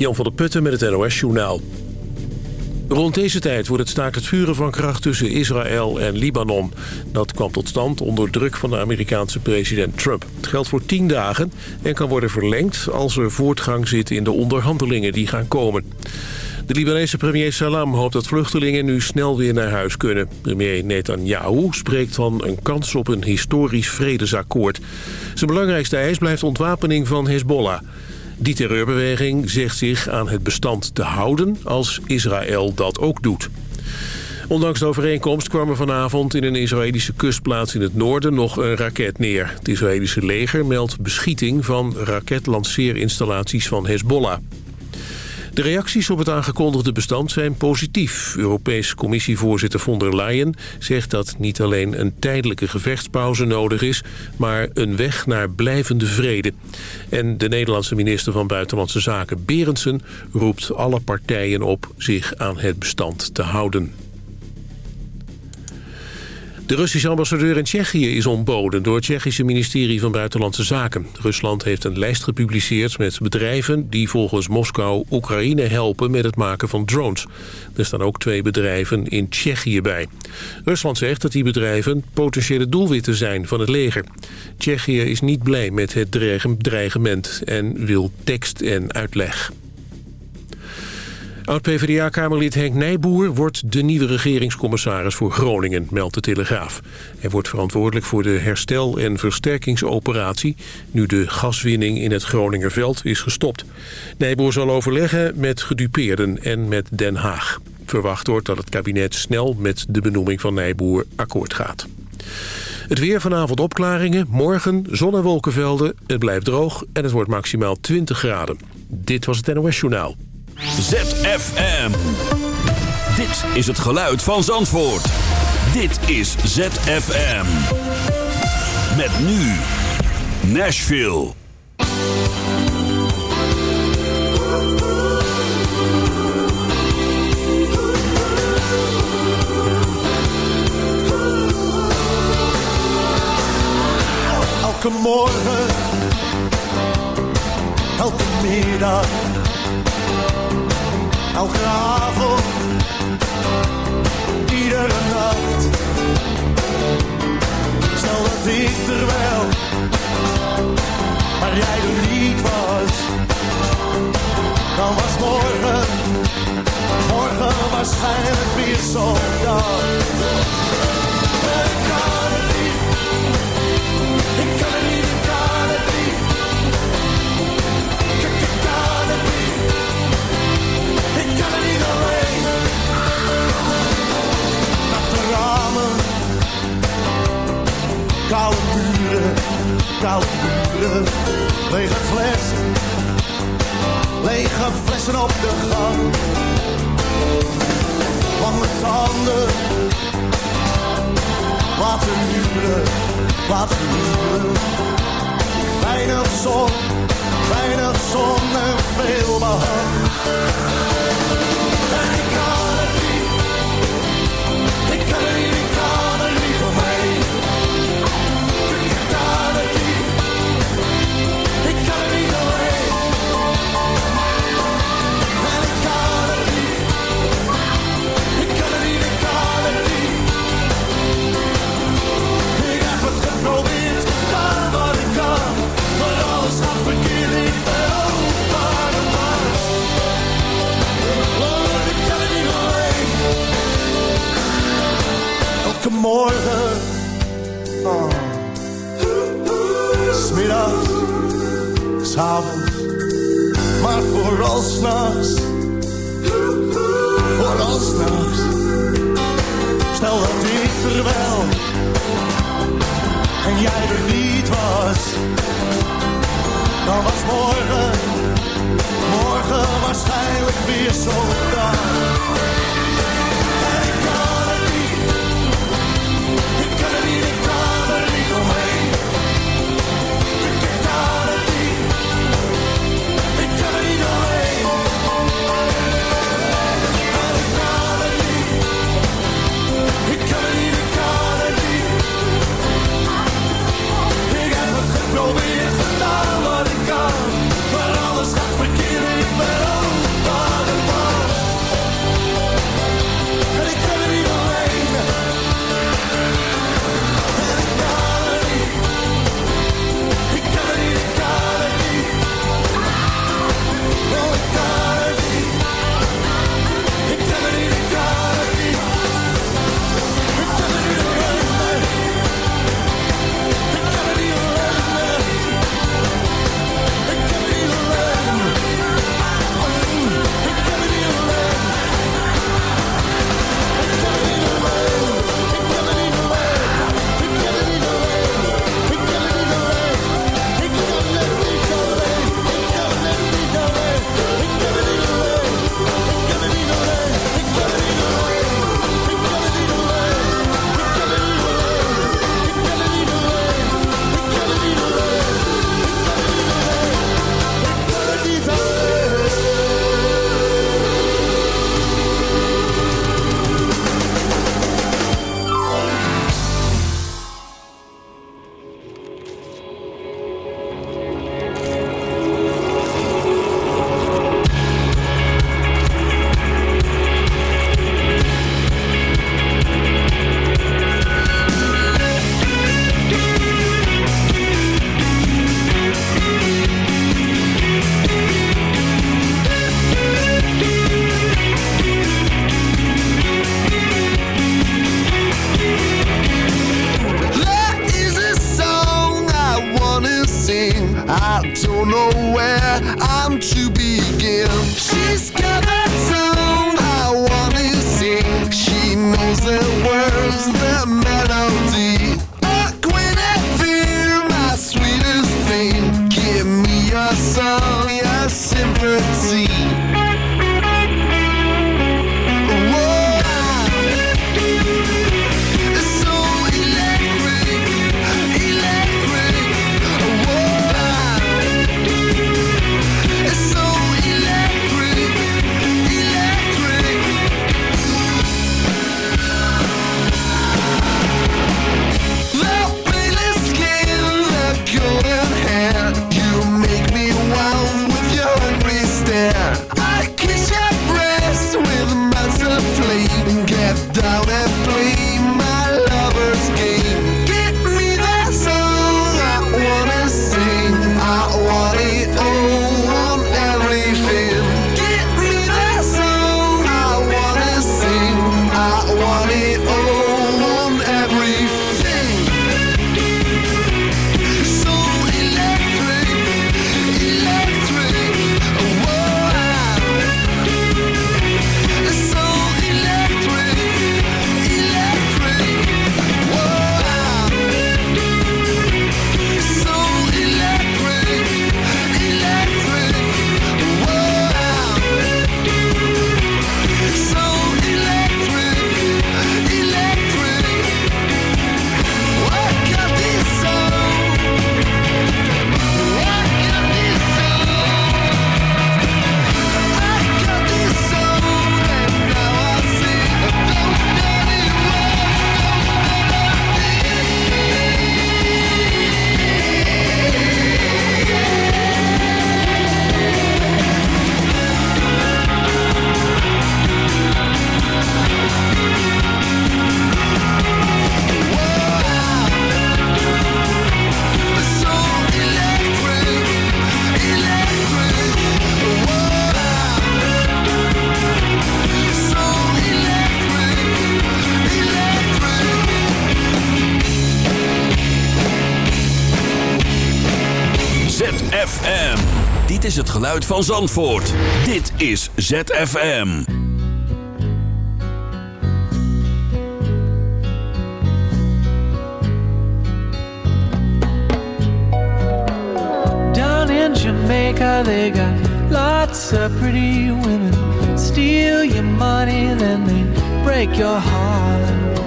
Jan van der Putten met het NOS-journaal. Rond deze tijd wordt het staakt het vuren van kracht tussen Israël en Libanon. Dat kwam tot stand onder druk van de Amerikaanse president Trump. Het geldt voor tien dagen en kan worden verlengd als er voortgang zit in de onderhandelingen die gaan komen. De Libanese premier Salam hoopt dat vluchtelingen nu snel weer naar huis kunnen. Premier Netanyahu spreekt van een kans op een historisch vredesakkoord. Zijn belangrijkste eis blijft ontwapening van Hezbollah. Die terreurbeweging zegt zich aan het bestand te houden als Israël dat ook doet. Ondanks de overeenkomst kwam er vanavond in een Israëlische kustplaats in het noorden nog een raket neer. Het Israëlische leger meldt beschieting van raketlanceerinstallaties van Hezbollah. De reacties op het aangekondigde bestand zijn positief. Europese commissievoorzitter von der Leyen zegt dat niet alleen een tijdelijke gevechtspauze nodig is... maar een weg naar blijvende vrede. En de Nederlandse minister van Buitenlandse Zaken Berendsen roept alle partijen op zich aan het bestand te houden. De Russische ambassadeur in Tsjechië is ontboden door het Tsjechische ministerie van Buitenlandse Zaken. Rusland heeft een lijst gepubliceerd met bedrijven die volgens Moskou Oekraïne helpen met het maken van drones. Er staan ook twee bedrijven in Tsjechië bij. Rusland zegt dat die bedrijven potentiële doelwitten zijn van het leger. Tsjechië is niet blij met het dreigement en wil tekst en uitleg. Oud-PVDA-kamerlid Henk Nijboer wordt de nieuwe regeringscommissaris voor Groningen, meldt de Telegraaf. Hij wordt verantwoordelijk voor de herstel- en versterkingsoperatie, nu de gaswinning in het Groningerveld is gestopt. Nijboer zal overleggen met gedupeerden en met Den Haag. Verwacht wordt dat het kabinet snel met de benoeming van Nijboer akkoord gaat. Het weer vanavond opklaringen, morgen zon- en wolkenvelden. Het blijft droog en het wordt maximaal 20 graden. Dit was het NOS Journaal. ZFM. Dit is het geluid van Zandvoort. Dit is ZFM. Met nu Nashville. Elke morgen, elke middag elke avond, iedere nacht. Stel dat ik er wel, maar jij er niet was. Dan was morgen, morgen waarschijnlijk weer zo'n dag. Muren, lege flessen, lege flessen op de gang. Lange tanden, laten huren, laten huren. Weinig zon, weinig zon en veel behang. Geluid van Zandvoort. Dit is ZFM. Down in Jamaica they got lots of pretty women. Steal your money, then they break your heart.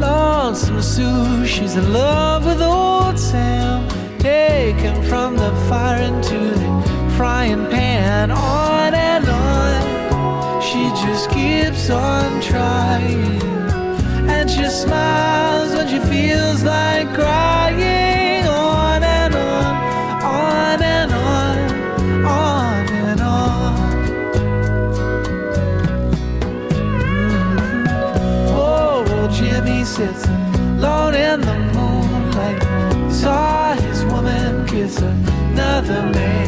Lonesome Sue, she's in love with old Sam. Taken from the fire into the frying pan on and on. She just keeps on trying. And she smiles when she feels like crying. On and on, on and on, on and on. Mm-hmm. Oh, Jimmy sits alone in the moonlight. Saw his woman kiss another man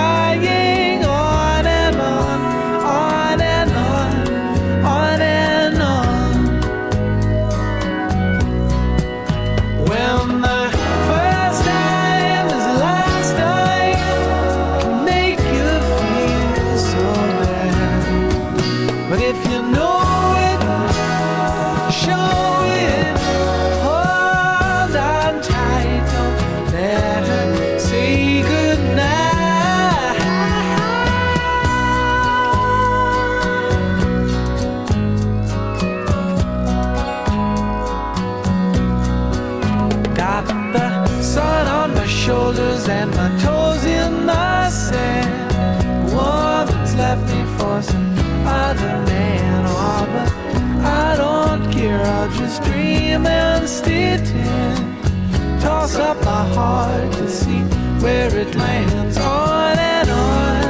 Toss up my heart to see where it lands. On and on,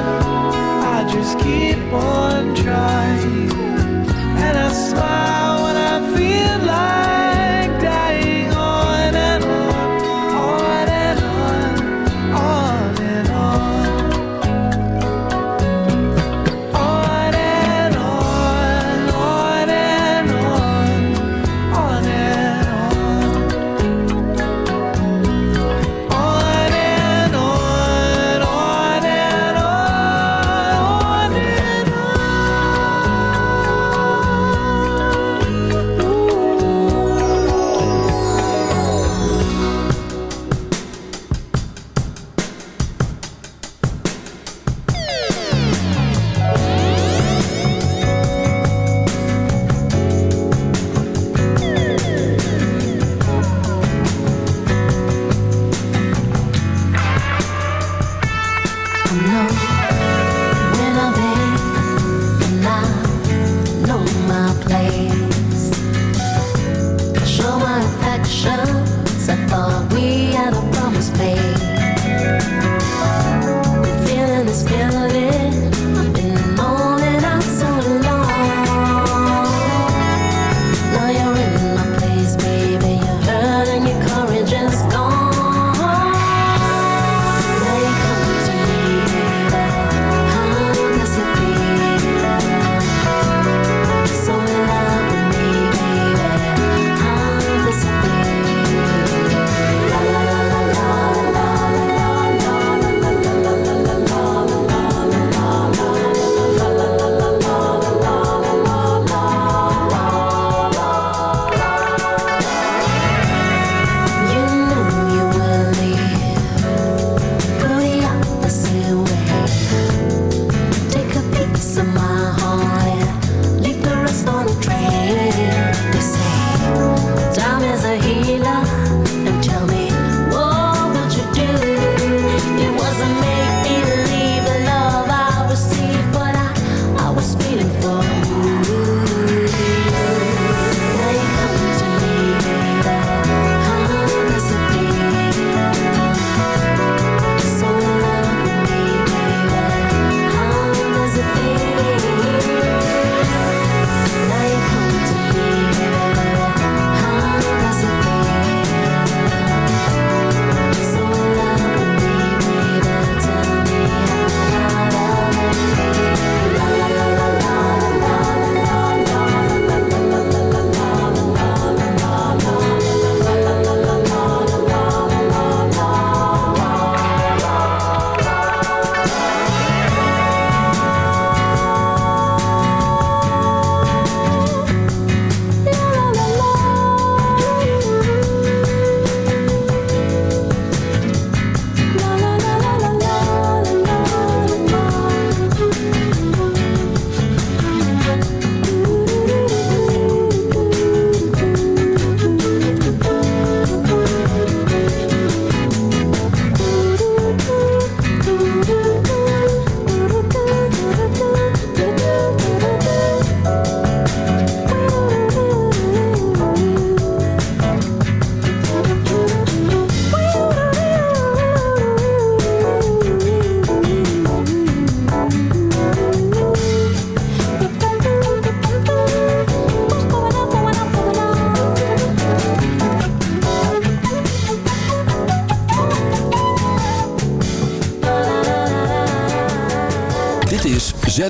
I just keep on trying,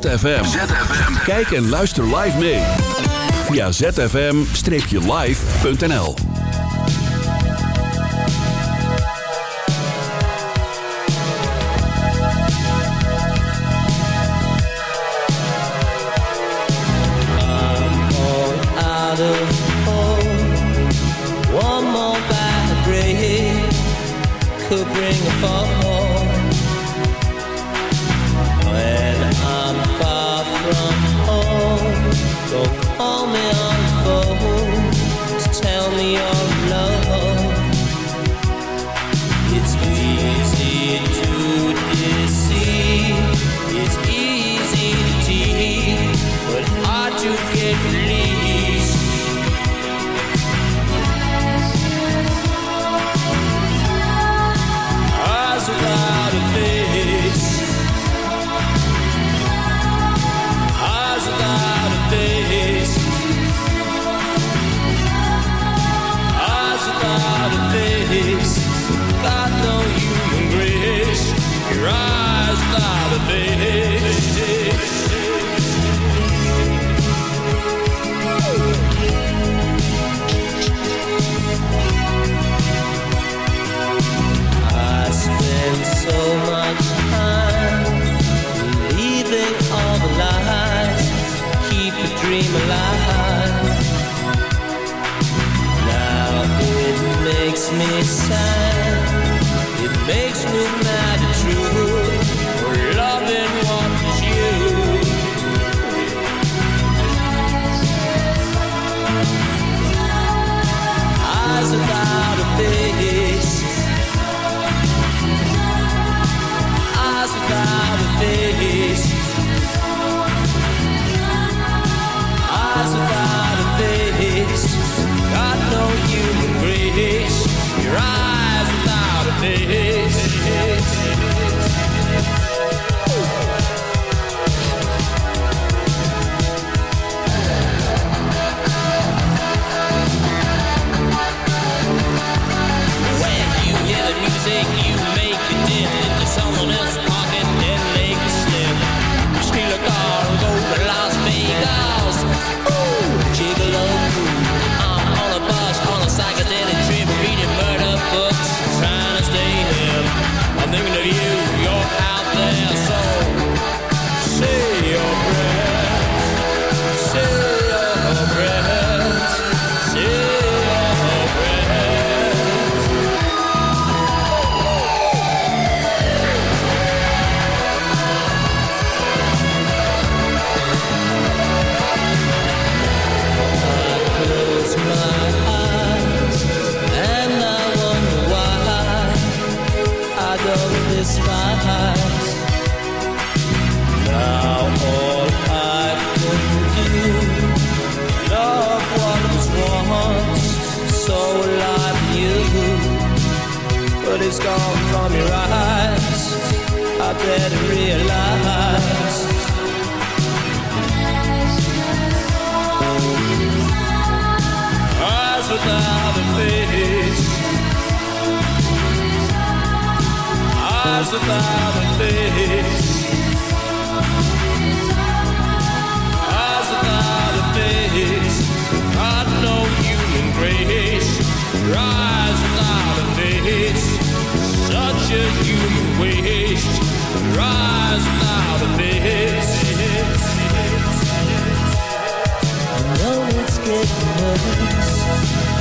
ZFM. Kijk en luister live mee. Via zfm-live.nl Could bring a fall is gone from your eyes? I better realize. Eyes without a face. Eyes without a face. Eyes without a face. God no human grace. Rise without a face such a human waste. Rise without a miss. I know it's getting worse.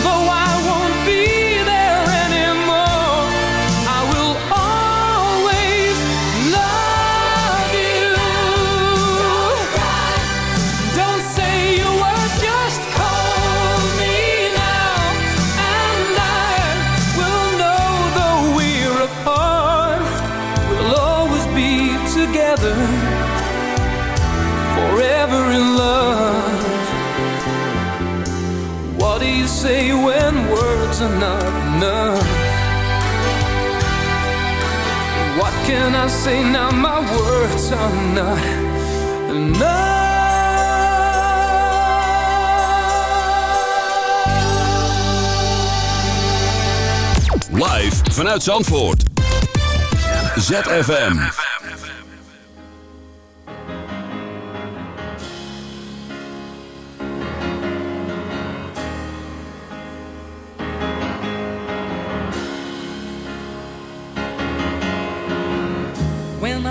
number one. And I say now my words are not enough Live vanuit Zandvoort ZFM.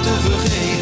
te vergeten.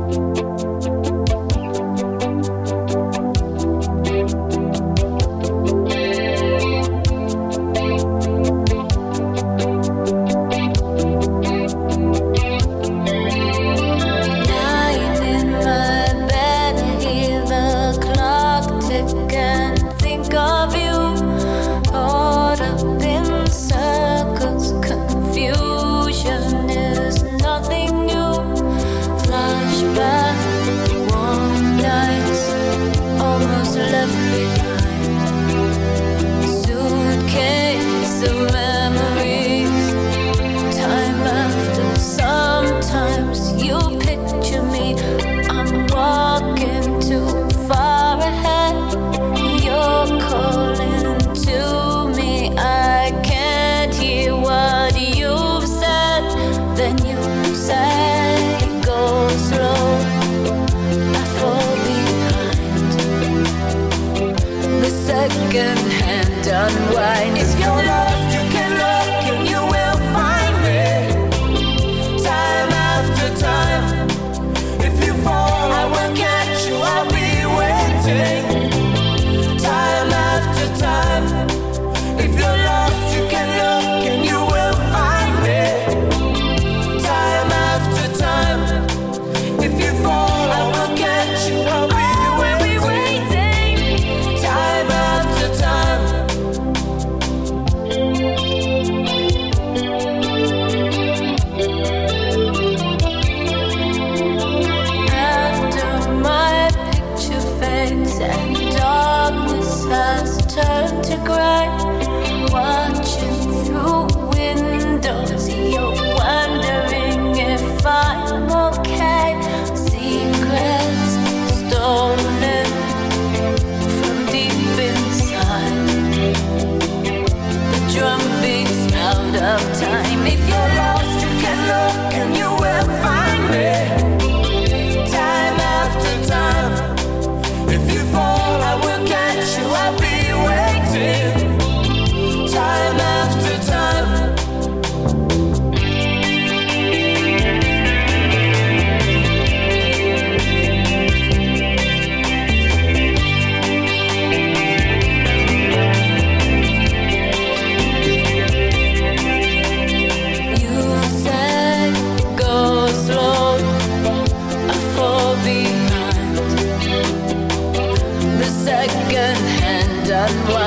one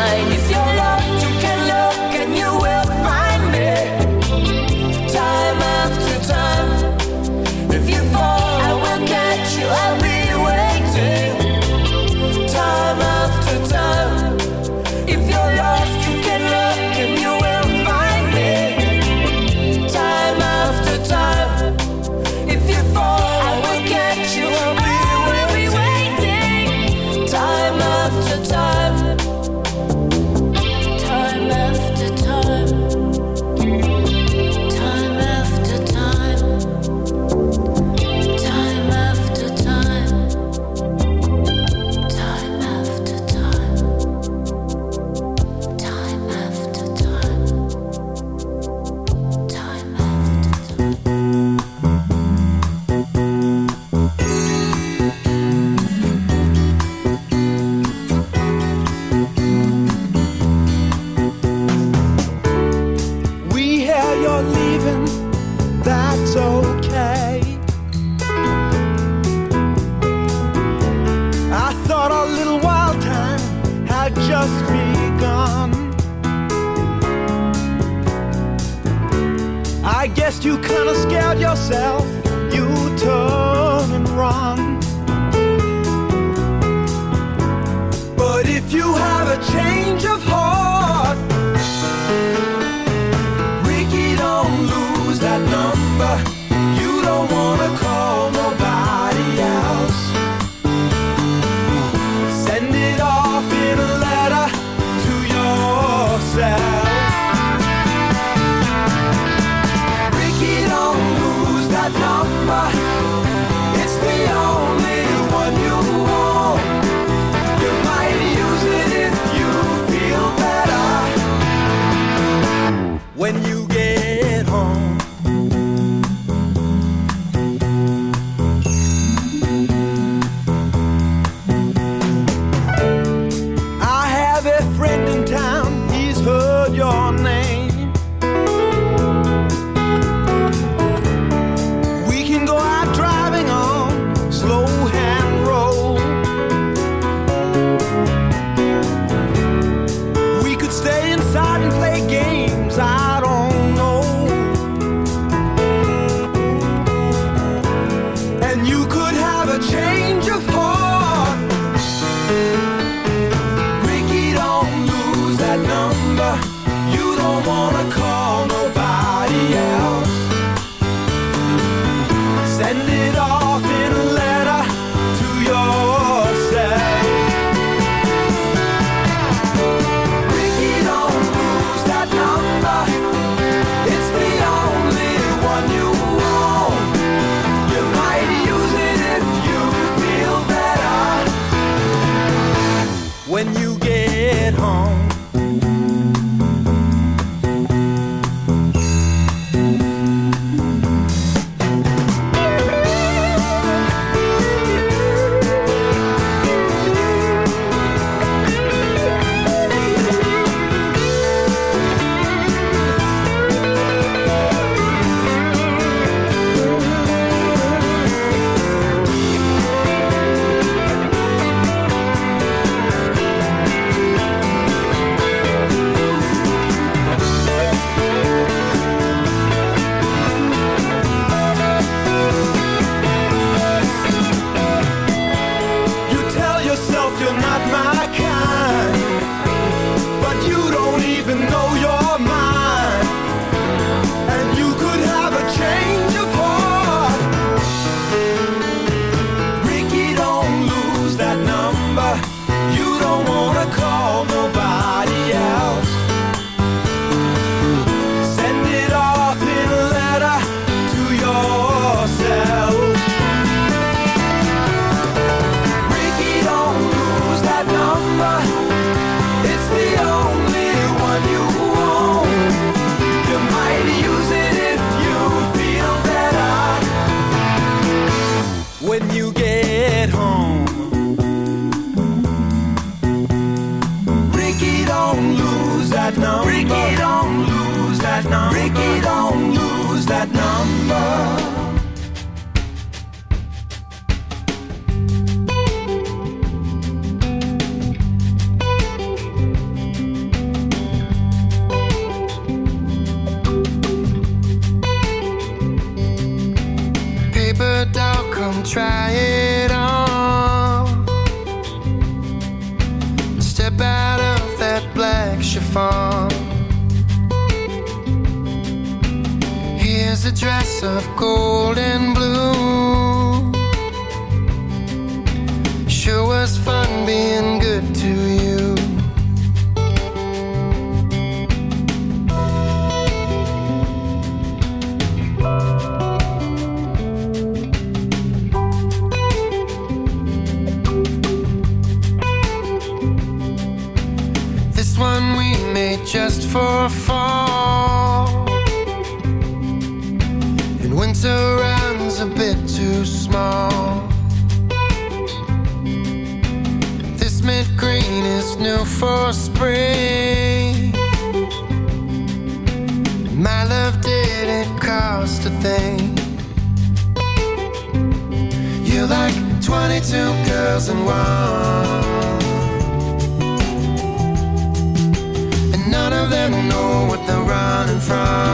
from.